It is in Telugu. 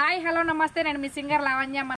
హాయ్ హలో నమస్తే. నేను మీ సింగర్ లావణ్య.